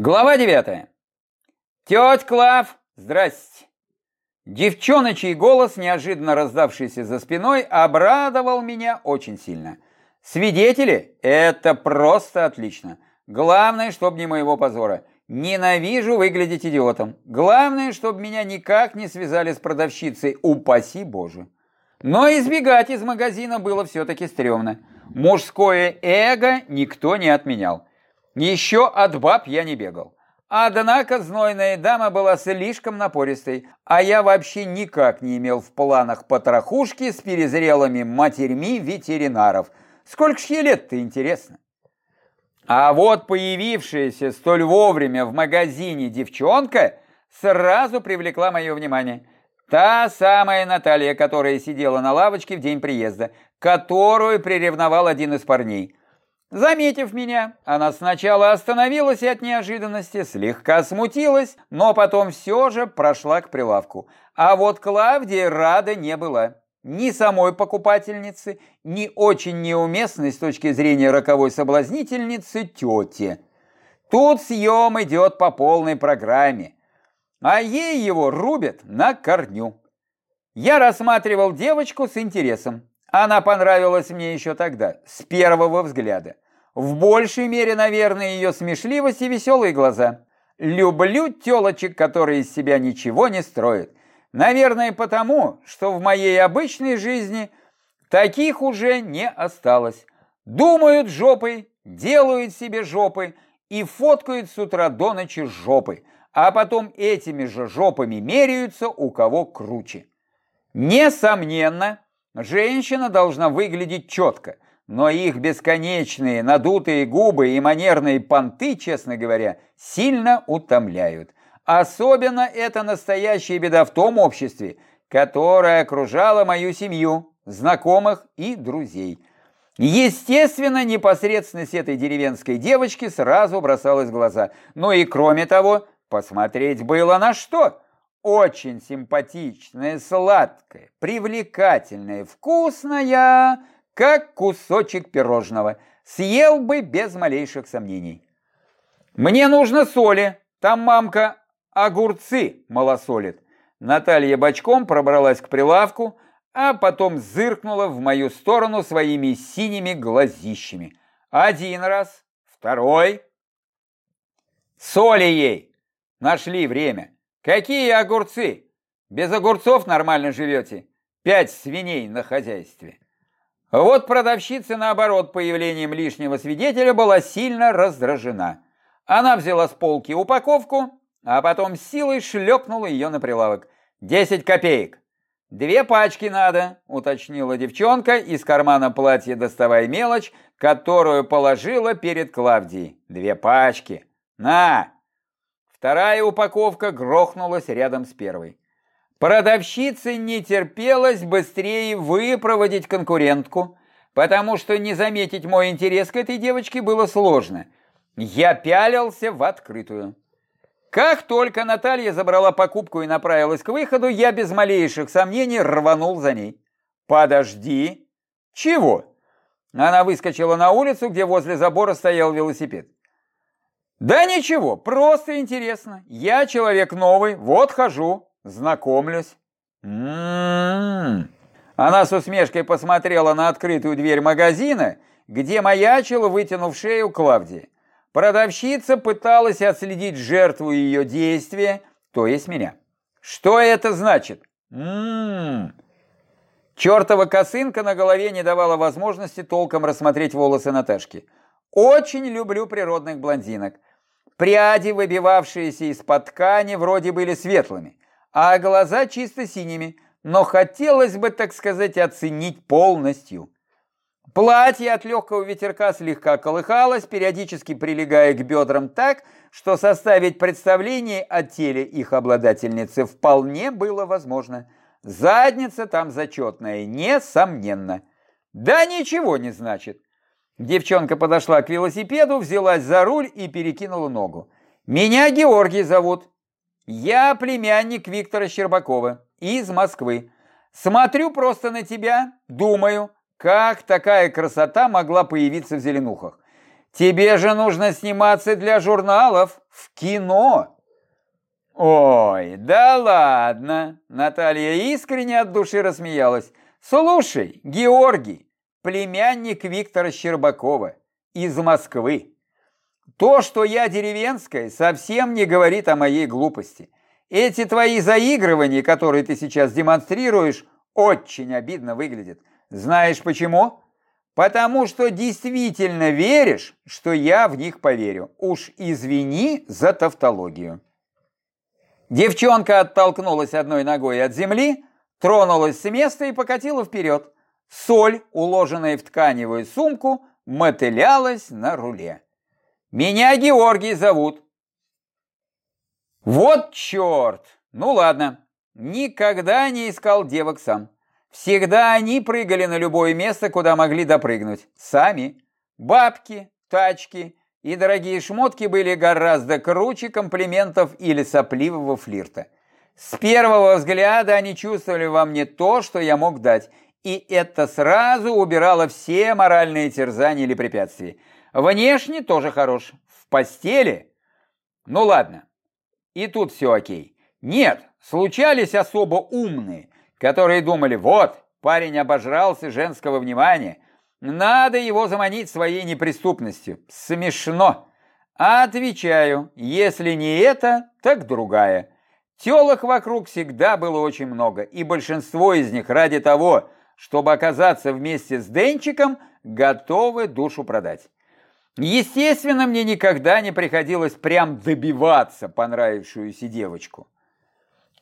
Глава 9. Тетя Клав, здрасте. Девчоночий голос, неожиданно раздавшийся за спиной, обрадовал меня очень сильно. Свидетели? Это просто отлично. Главное, чтобы не моего позора. Ненавижу выглядеть идиотом. Главное, чтобы меня никак не связали с продавщицей, упаси боже. Но избегать из магазина было все-таки стрёмно. Мужское эго никто не отменял. Еще от баб я не бегал. Однако знойная дама была слишком напористой, а я вообще никак не имел в планах потрохушки с перезрелыми матерьми ветеринаров. Сколько ж ей лет-то, интересно? А вот появившаяся столь вовремя в магазине девчонка сразу привлекла мое внимание. Та самая Наталья, которая сидела на лавочке в день приезда, которую приревновал один из парней. Заметив меня, она сначала остановилась от неожиданности слегка смутилась, но потом все же прошла к прилавку. А вот Клавдия рада не была. Ни самой покупательницы, ни очень неуместной с точки зрения роковой соблазнительницы тети. Тут съем идет по полной программе, а ей его рубят на корню. Я рассматривал девочку с интересом. Она понравилась мне еще тогда, с первого взгляда. В большей мере, наверное, ее смешливость и веселые глаза. Люблю телочек, которые из себя ничего не строят. Наверное, потому, что в моей обычной жизни таких уже не осталось. Думают жопой, делают себе жопы и фоткают с утра до ночи жопы, а потом этими же жопами меряются, у кого круче. Несомненно, Женщина должна выглядеть четко, но их бесконечные надутые губы и манерные понты, честно говоря, сильно утомляют. Особенно это настоящая беда в том обществе, которое окружало мою семью, знакомых и друзей. Естественно, непосредственность этой деревенской девочки сразу бросалась в глаза. Но и кроме того, посмотреть было на что – очень симпатичная, сладкая, привлекательная, вкусная, как кусочек пирожного. Съел бы без малейших сомнений. Мне нужно соли, там мамка огурцы малосолит. Наталья бочком пробралась к прилавку, а потом зыркнула в мою сторону своими синими глазищами. Один раз, второй. Соли ей. Нашли время. Какие огурцы? Без огурцов нормально живете. Пять свиней на хозяйстве. Вот продавщица, наоборот, появлением лишнего свидетеля была сильно раздражена. Она взяла с полки упаковку, а потом силой шлепнула ее на прилавок. «Десять копеек». «Две пачки надо», — уточнила девчонка, из кармана платья доставая мелочь, которую положила перед Клавдией. «Две пачки. На!» Вторая упаковка грохнулась рядом с первой. Продавщице не терпелось быстрее выпроводить конкурентку, потому что не заметить мой интерес к этой девочке было сложно. Я пялился в открытую. Как только Наталья забрала покупку и направилась к выходу, я без малейших сомнений рванул за ней. «Подожди!» «Чего?» Она выскочила на улицу, где возле забора стоял велосипед. Да ничего, просто интересно. Я человек новый, вот хожу, знакомлюсь. М-м-м. Она с усмешкой посмотрела на открытую дверь магазина, где маячила, вытянув шею Клавдия. Продавщица пыталась отследить жертву ее действия, то есть меня. Что это значит? Ммм. Чертова косынка на голове не давала возможности толком рассмотреть волосы Наташки. Очень люблю природных блондинок. Пряди, выбивавшиеся из-под ткани, вроде были светлыми, а глаза чисто синими, но хотелось бы, так сказать, оценить полностью. Платье от легкого ветерка слегка колыхалось, периодически прилегая к бедрам так, что составить представление о теле их обладательницы вполне было возможно. Задница там зачетная, несомненно. Да ничего не значит. Девчонка подошла к велосипеду, взялась за руль и перекинула ногу. «Меня Георгий зовут. Я племянник Виктора Щербакова из Москвы. Смотрю просто на тебя, думаю, как такая красота могла появиться в Зеленухах. Тебе же нужно сниматься для журналов в кино. Ой, да ладно. Наталья искренне от души рассмеялась. Слушай, Георгий, племянник Виктора Щербакова из Москвы. То, что я деревенская, совсем не говорит о моей глупости. Эти твои заигрывания, которые ты сейчас демонстрируешь, очень обидно выглядят. Знаешь почему? Потому что действительно веришь, что я в них поверю. Уж извини за тавтологию. Девчонка оттолкнулась одной ногой от земли, тронулась с места и покатила вперед. Соль, уложенная в тканевую сумку, мотылялась на руле. «Меня Георгий зовут». «Вот черт! Ну ладно, никогда не искал девок сам. Всегда они прыгали на любое место, куда могли допрыгнуть. Сами. Бабки, тачки и дорогие шмотки были гораздо круче комплиментов или сопливого флирта. С первого взгляда они чувствовали во мне то, что я мог дать, и это сразу убирало все моральные терзания или препятствия. Внешне тоже хорош. В постели? Ну ладно. И тут все окей. Нет, случались особо умные, которые думали, вот, парень обожрался женского внимания, надо его заманить своей неприступностью. Смешно. Отвечаю, если не это, так другая. Телок вокруг всегда было очень много, и большинство из них ради того, чтобы оказаться вместе с Денчиком, готовы душу продать. Естественно, мне никогда не приходилось прям добиваться понравившуюся девочку.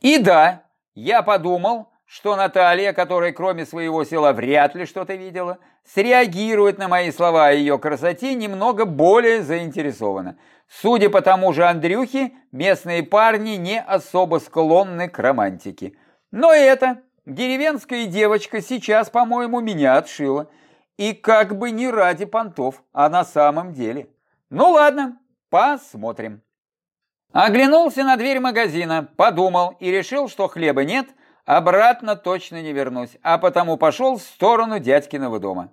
И да, я подумал, что Наталья, которая кроме своего села вряд ли что-то видела, среагирует на мои слова о ее красоте немного более заинтересованно. Судя по тому же Андрюхе, местные парни не особо склонны к романтике. Но это, деревенская девочка, сейчас, по-моему, меня отшила. И как бы не ради понтов, а на самом деле. Ну ладно, посмотрим. Оглянулся на дверь магазина, подумал и решил, что хлеба нет – Обратно точно не вернусь, а потому пошел в сторону дядькиного дома.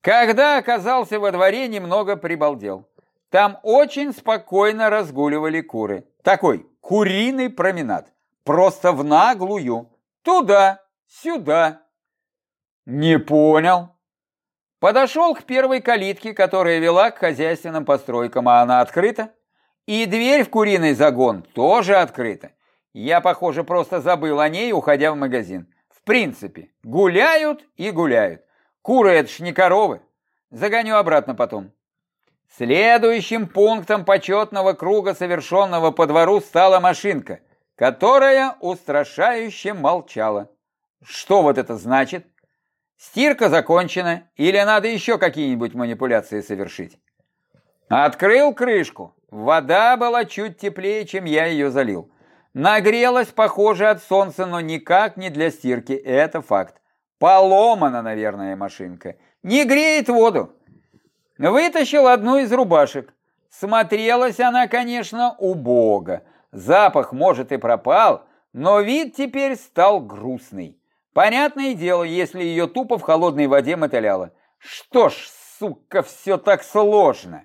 Когда оказался во дворе, немного прибалдел. Там очень спокойно разгуливали куры. Такой куриный променад. Просто в наглую. Туда, сюда. Не понял. Подошел к первой калитке, которая вела к хозяйственным постройкам, а она открыта. И дверь в куриный загон тоже открыта. Я, похоже, просто забыл о ней, уходя в магазин. В принципе, гуляют и гуляют. Куры это ж не коровы. Загоню обратно потом. Следующим пунктом почетного круга, совершенного по двору, стала машинка, которая устрашающе молчала. Что вот это значит? Стирка закончена, или надо еще какие-нибудь манипуляции совершить? Открыл крышку. Вода была чуть теплее, чем я ее залил. Нагрелась, похоже, от солнца, но никак не для стирки, это факт. Поломана, наверное, машинка. Не греет воду. Вытащил одну из рубашек. Смотрелась она, конечно, убого. Запах, может, и пропал, но вид теперь стал грустный. Понятное дело, если ее тупо в холодной воде мотыляло. Что ж, сука, все так сложно.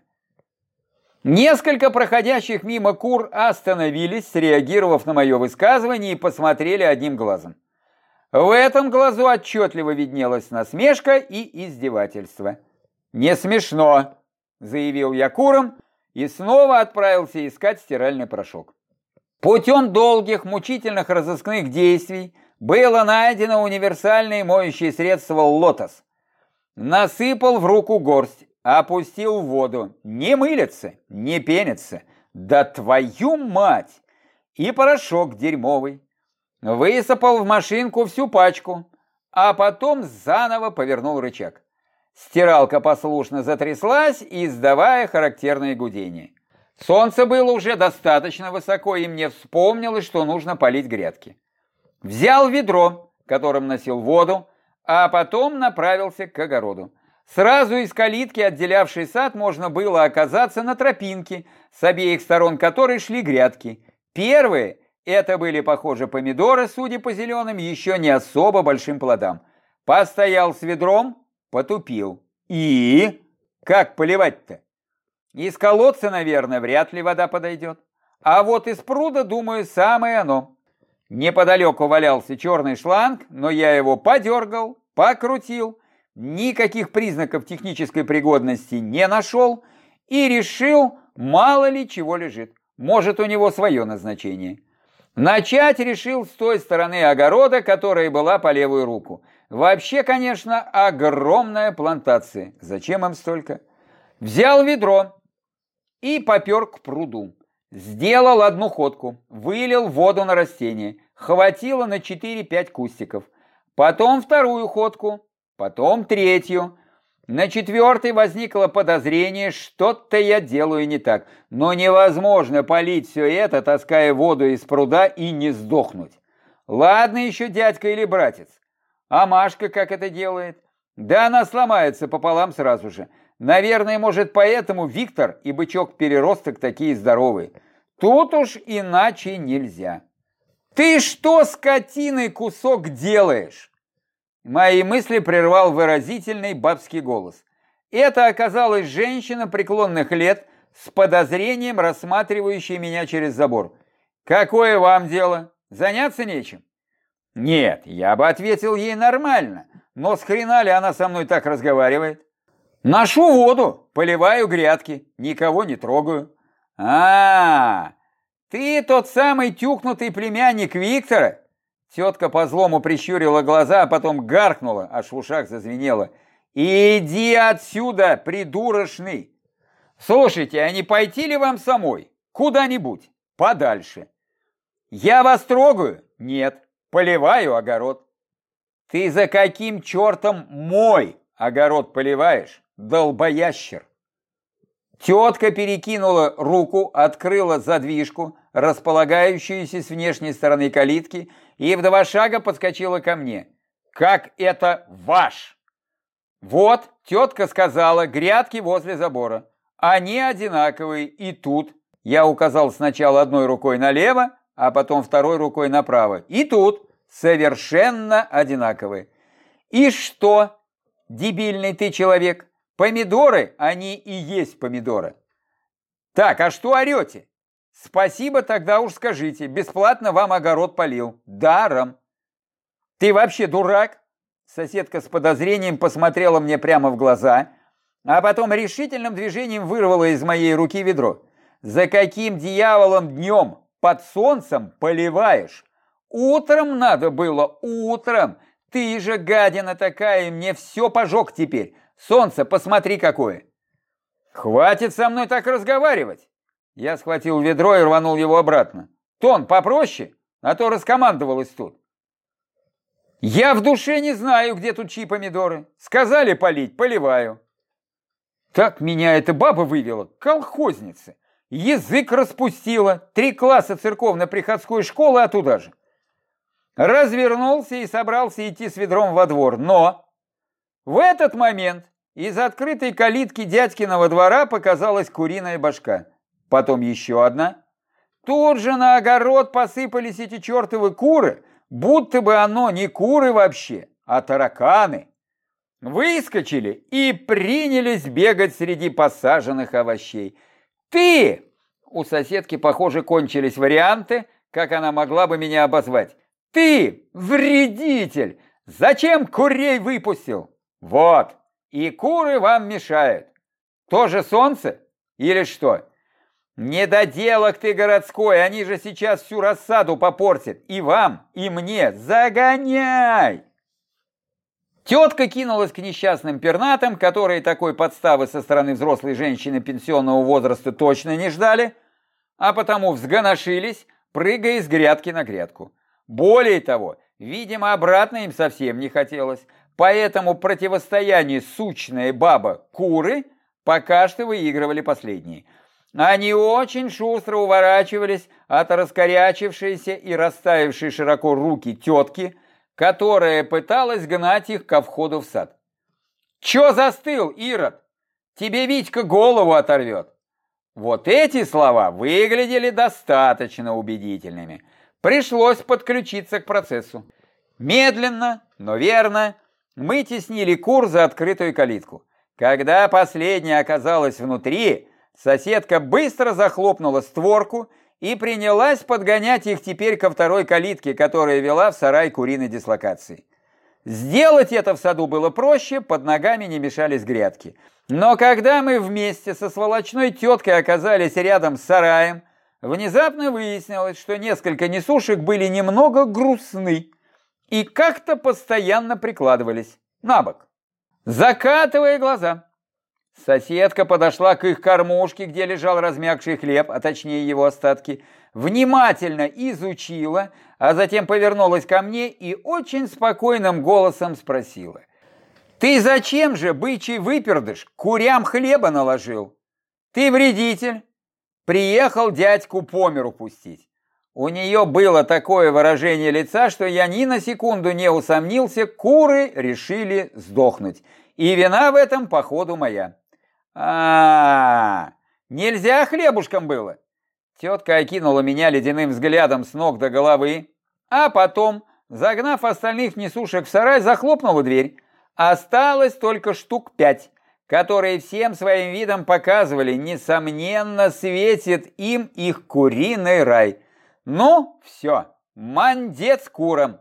Несколько проходящих мимо кур остановились, среагировав на мое высказывание и посмотрели одним глазом. В этом глазу отчетливо виднелась насмешка и издевательство. «Не смешно», — заявил я курам и снова отправился искать стиральный порошок. Путем долгих, мучительных разыскных действий было найдено универсальное моющее средство «Лотос». Насыпал в руку горсть, Опустил в воду. Не мылится, не пенится. Да твою мать! И порошок дерьмовый. Высыпал в машинку всю пачку, а потом заново повернул рычаг. Стиралка послушно затряслась, издавая характерное гудение. Солнце было уже достаточно высоко, и мне вспомнилось, что нужно полить грядки. Взял ведро, которым носил воду, а потом направился к огороду. Сразу из калитки, отделявшей сад, можно было оказаться на тропинке, с обеих сторон которой шли грядки. Первые – это были, похоже, помидоры, судя по зеленым, еще не особо большим плодам. Постоял с ведром, потупил. И? Как поливать-то? Из колодца, наверное, вряд ли вода подойдет. А вот из пруда, думаю, самое оно. Неподалеку валялся черный шланг, но я его подергал, покрутил, никаких признаков технической пригодности не нашел и решил, мало ли чего лежит. Может, у него свое назначение. Начать решил с той стороны огорода, которая была по левую руку. Вообще, конечно, огромная плантация. Зачем им столько? Взял ведро и попер к пруду. Сделал одну ходку, вылил воду на растение. Хватило на 4-5 кустиков. Потом вторую ходку, потом третью. На четвертой возникло подозрение, что-то я делаю не так. Но невозможно полить все это, таская воду из пруда и не сдохнуть. Ладно еще дядька или братец. А Машка как это делает? Да она сломается пополам сразу же. Наверное, может, поэтому Виктор и бычок-переросток такие здоровые. Тут уж иначе нельзя. Ты что, скотиной кусок делаешь? Мои мысли прервал выразительный бабский голос. Это оказалась женщина преклонных лет с подозрением, рассматривающая меня через забор. «Какое вам дело? Заняться нечем?» «Нет, я бы ответил ей нормально, но с хрена ли она со мной так разговаривает?» «Ношу воду, поливаю грядки, никого не трогаю». «А, -а, -а ты тот самый тюкнутый племянник Виктора?» Тетка по злому прищурила глаза, а потом гаркнула, аж в ушах зазвенело. «Иди отсюда, придурочный! Слушайте, а не пойти ли вам самой? Куда-нибудь, подальше?» «Я вас трогаю?» «Нет, поливаю огород». «Ты за каким чертом мой огород поливаешь, долбоящер?» Тетка перекинула руку, открыла задвижку, располагающуюся с внешней стороны калитки, и в два шага подскочила ко мне. «Как это ваш?» «Вот, тетка сказала, грядки возле забора. Они одинаковые, и тут...» Я указал сначала одной рукой налево, а потом второй рукой направо. «И тут совершенно одинаковые». «И что, дебильный ты человек? Помидоры, они и есть помидоры». «Так, а что орете? Спасибо тогда уж скажите, бесплатно вам огород полил. Даром. Ты вообще дурак? Соседка с подозрением посмотрела мне прямо в глаза, а потом решительным движением вырвала из моей руки ведро. За каким дьяволом днем под солнцем поливаешь? Утром надо было, утром. Ты же гадина такая, мне все пожег теперь. Солнце, посмотри какое. Хватит со мной так разговаривать. Я схватил ведро и рванул его обратно. Тон попроще, а то раскомандовалось тут. Я в душе не знаю, где тут чьи помидоры. Сказали полить, поливаю. Так меня эта баба вывела, колхозница. Язык распустила, три класса церковно-приходской школы, а туда же. Развернулся и собрался идти с ведром во двор, но в этот момент из открытой калитки дядькиного двора показалась куриная башка потом еще одна. Тут же на огород посыпались эти чертовы куры, будто бы оно не куры вообще, а тараканы. Выскочили и принялись бегать среди посаженных овощей. «Ты!» У соседки, похоже, кончились варианты, как она могла бы меня обозвать. «Ты, вредитель! Зачем курей выпустил?» «Вот, и куры вам мешают. Тоже солнце? Или что?» «Недоделок ты городской, они же сейчас всю рассаду попортят. И вам, и мне. Загоняй!» Тетка кинулась к несчастным пернатам, которые такой подставы со стороны взрослой женщины пенсионного возраста точно не ждали, а потому взгоношились, прыгая с грядки на грядку. Более того, видимо, обратно им совсем не хотелось, поэтому противостояние сучная баба-куры пока что выигрывали последние – они очень шустро уворачивались от раскорячившейся и расставившей широко руки тетки, которая пыталась гнать их ко входу в сад. «Че застыл, Ирод? Тебе Витька голову оторвет!» Вот эти слова выглядели достаточно убедительными. Пришлось подключиться к процессу. Медленно, но верно, мы теснили кур за открытую калитку. Когда последняя оказалась внутри, Соседка быстро захлопнула створку и принялась подгонять их теперь ко второй калитке, которая вела в сарай куриной дислокации. Сделать это в саду было проще, под ногами не мешались грядки. Но когда мы вместе со сволочной теткой оказались рядом с сараем, внезапно выяснилось, что несколько несушек были немного грустны и как-то постоянно прикладывались на бок, закатывая глаза. Соседка подошла к их кормушке, где лежал размягший хлеб, а точнее его остатки, внимательно изучила, а затем повернулась ко мне и очень спокойным голосом спросила. «Ты зачем же, бычий выпердыш, курям хлеба наложил? Ты вредитель. Приехал дядьку по миру пустить». У нее было такое выражение лица, что я ни на секунду не усомнился, куры решили сдохнуть. И вина в этом, походу, моя. А, -а, -а нельзя хлебушком было. Тетка окинула меня ледяным взглядом с ног до головы, а потом, загнав остальных несушек в сарай, захлопнула дверь. Осталось только штук пять, которые всем своим видом показывали, несомненно, светит им их куриный рай. Ну, все, мандец курам.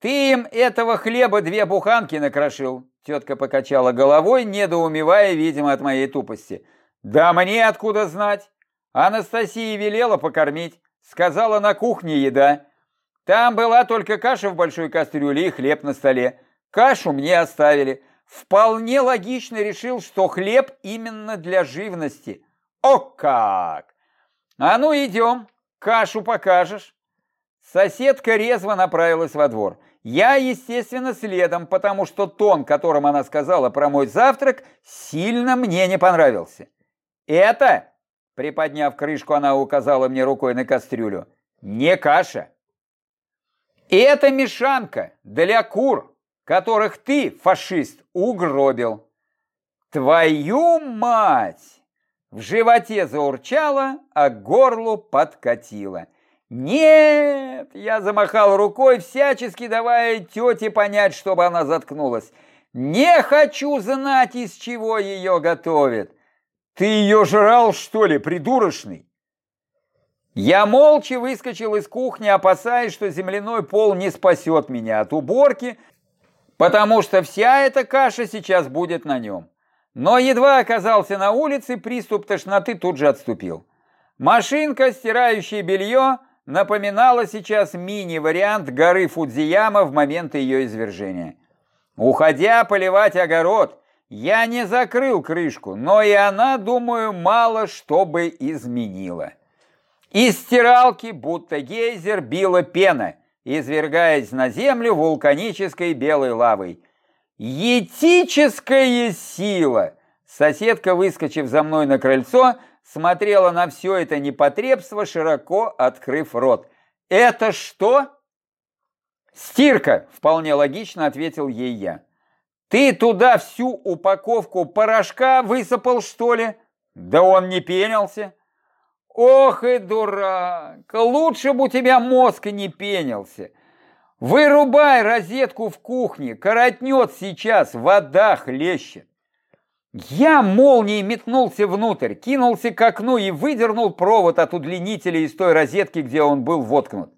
Ты им этого хлеба две буханки накрошил. Тетка покачала головой, недоумевая, видимо, от моей тупости. Да мне откуда знать? Анастасия велела покормить. Сказала, на кухне еда. Там была только каша в большой кастрюле и хлеб на столе. Кашу мне оставили. Вполне логично решил, что хлеб именно для живности. О как! А ну идем, кашу покажешь. Соседка резво направилась во двор. Я, естественно, следом, потому что тон, которым она сказала про мой завтрак, сильно мне не понравился. Это, приподняв крышку, она указала мне рукой на кастрюлю, не каша. Это мешанка для кур, которых ты, фашист, угробил. Твою мать! В животе заурчало, а горлу подкатило. «Нет!» – я замахал рукой, всячески давая тете понять, чтобы она заткнулась. «Не хочу знать, из чего ее готовят!» «Ты ее жрал, что ли, придурочный?» Я молча выскочил из кухни, опасаясь, что земляной пол не спасет меня от уборки, потому что вся эта каша сейчас будет на нем. Но едва оказался на улице, приступ тошноты тут же отступил. Машинка, стирающая белье, напоминала сейчас мини-вариант горы Фудзияма в момент ее извержения. Уходя поливать огород, я не закрыл крышку, но и она, думаю, мало что бы изменила. Из стиралки, будто гейзер, била пена, извергаясь на землю вулканической белой лавой. Етическая сила! Соседка, выскочив за мной на крыльцо, смотрела на все это непотребство, широко открыв рот. «Это что?» «Стирка», — вполне логично ответил ей я. «Ты туда всю упаковку порошка высыпал, что ли?» «Да он не пенился». «Ох и дурак! Лучше бы у тебя мозг не пенился. Вырубай розетку в кухне, коротнет сейчас, вода хлещет». Я молнией метнулся внутрь, кинулся к окну и выдернул провод от удлинителя из той розетки, где он был воткнут.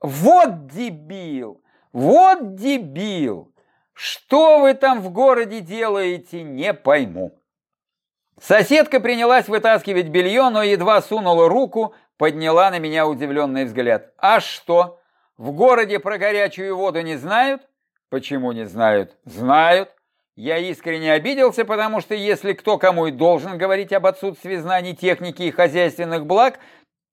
Вот дебил! Вот дебил! Что вы там в городе делаете, не пойму. Соседка принялась вытаскивать белье, но едва сунула руку, подняла на меня удивленный взгляд. А что, в городе про горячую воду не знают? Почему не знают? Знают. Я искренне обиделся, потому что если кто кому и должен говорить об отсутствии знаний техники и хозяйственных благ,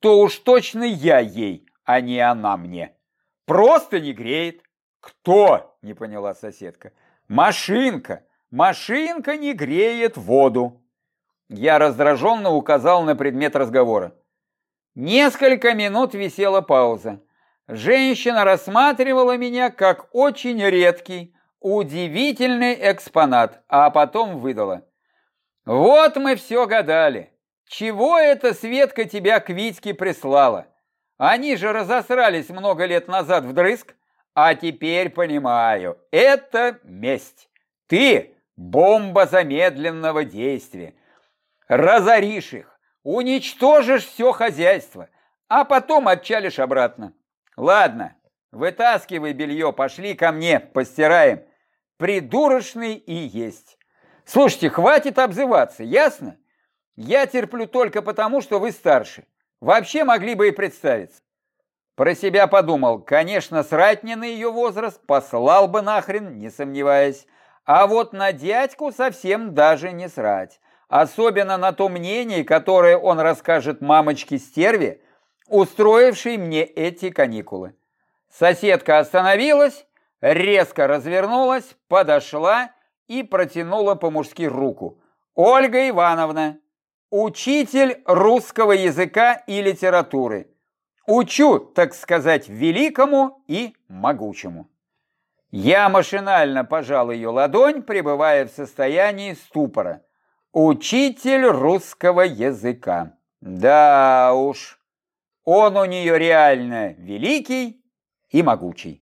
то уж точно я ей, а не она мне. Просто не греет. Кто? Не поняла соседка. Машинка. Машинка не греет воду. Я раздраженно указал на предмет разговора. Несколько минут висела пауза. Женщина рассматривала меня как очень редкий, Удивительный экспонат, а потом выдала. Вот мы все гадали. Чего эта Светка тебя к Витьке прислала? Они же разосрались много лет назад вдрызг, а теперь понимаю, это месть. Ты – бомба замедленного действия. Разоришь их, уничтожишь все хозяйство, а потом отчалишь обратно. Ладно, вытаскивай белье, пошли ко мне, постираем. Придурочный и есть. Слушайте, хватит обзываться, ясно? Я терплю только потому, что вы старше. Вообще могли бы и представиться. Про себя подумал, конечно, срать не на ее возраст, послал бы нахрен, не сомневаясь. А вот на дядьку совсем даже не срать. Особенно на то мнение, которое он расскажет мамочке-стерве, устроившей мне эти каникулы. Соседка остановилась, резко развернулась, подошла и протянула по-мужски руку. «Ольга Ивановна, учитель русского языка и литературы. Учу, так сказать, великому и могучему». Я машинально пожал ее ладонь, пребывая в состоянии ступора. Учитель русского языка. Да уж, он у нее реально великий и могучий.